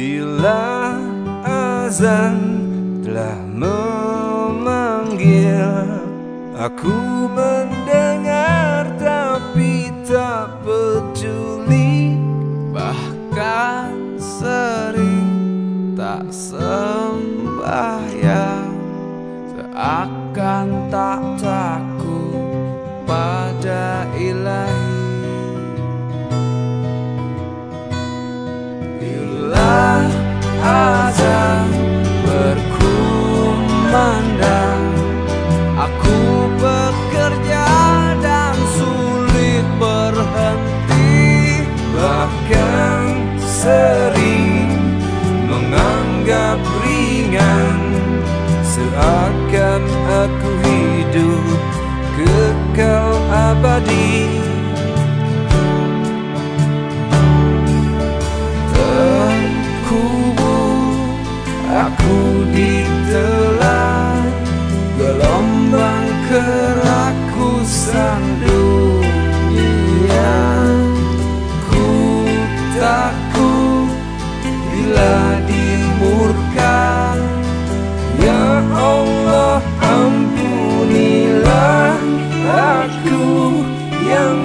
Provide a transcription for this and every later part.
Bila azan telah memanggil Aku mendengar tapi tak peduli. Bahkan sering tak sembahyang berkumandang Aku bekerja dan sulit berhenti Bahkan sering menganggap ringan. Seakan aku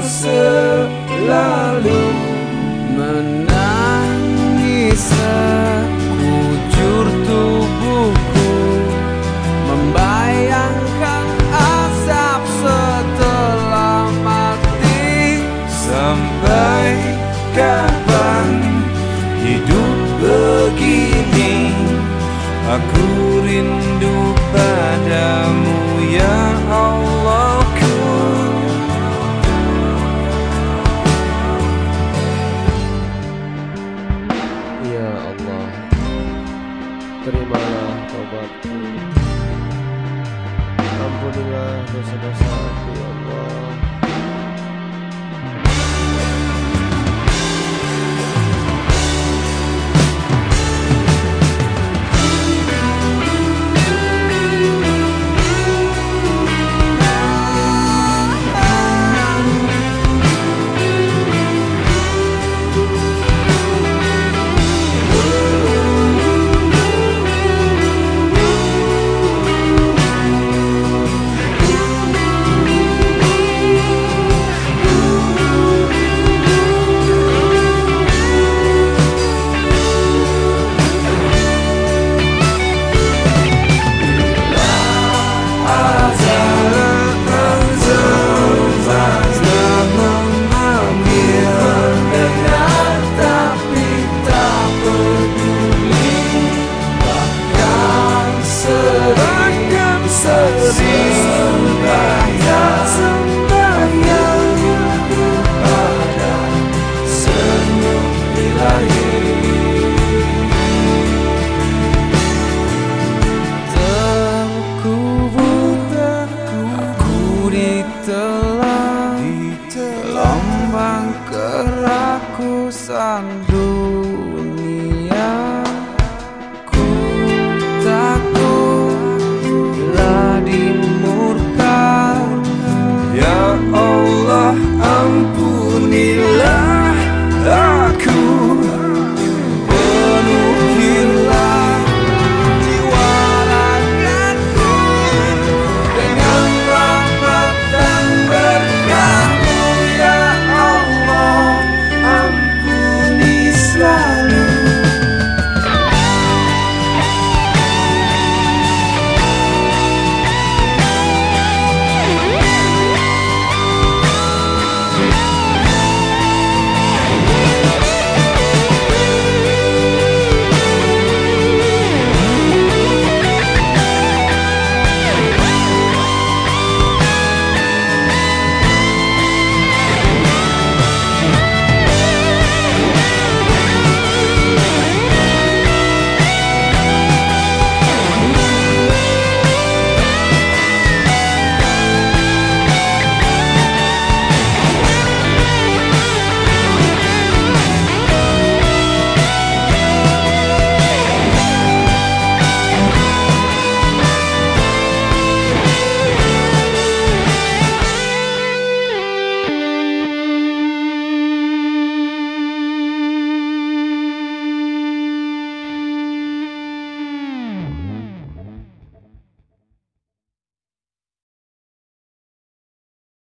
selalu Menangis sekujur tubuhku Membayangkan asap setelah mati Sampai kapan hidup begini. Aku rindu Alhamdulillah dosa-dosa aku ya Allah I'm blue.